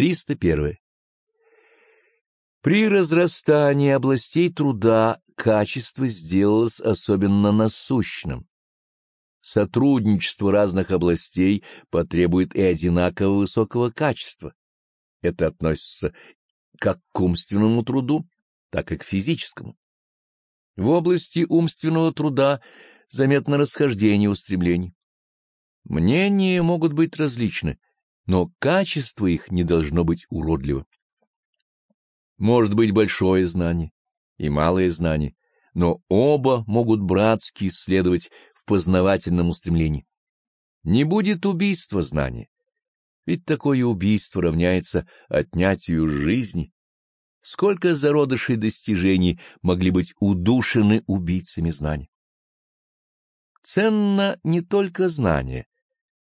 301. При разрастании областей труда качество сделалось особенно насущным. Сотрудничество разных областей потребует и одинаково высокого качества. Это относится как к умственному труду, так и к физическому. В области умственного труда заметно расхождение устремлений. Мнения могут быть различны, но качество их не должно быть уродливо. Может быть большое знание и малое знание, но оба могут братски следовать в познавательном устремлении. Не будет убийства знания, ведь такое убийство равняется отнятию жизни. Сколько зародышей достижений могли быть удушены убийцами знаний? Ценно не только знание,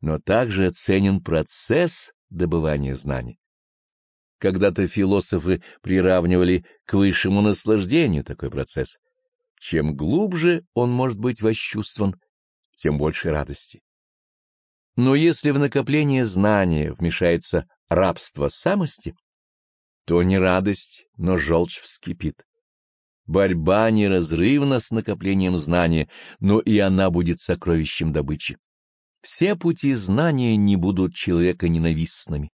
но также ценен процесс добывания знаний. Когда-то философы приравнивали к высшему наслаждению такой процесс. Чем глубже он может быть восчувствован, тем больше радости. Но если в накопление знания вмешается рабство самости, то не радость, но желчь вскипит. Борьба неразрывна с накоплением знания, но и она будет сокровищем добычи. Все пути знания не будут человека ненавистными.